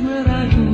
mesmerizing.